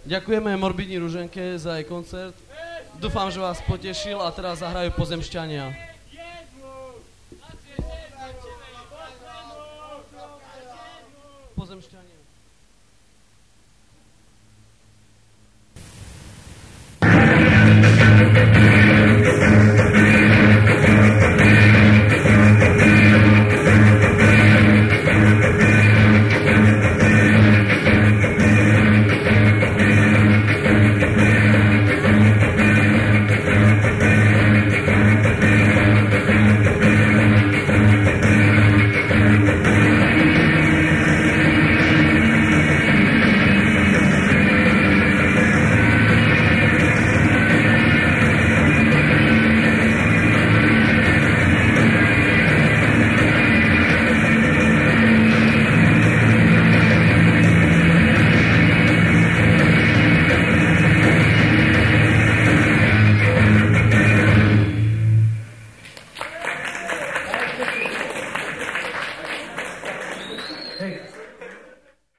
Ďakujeme Morbidní Ruženke za jej koncert. Dúfam, že vás potešil a teraz zahrajú pozemšťania. Pozemšťania.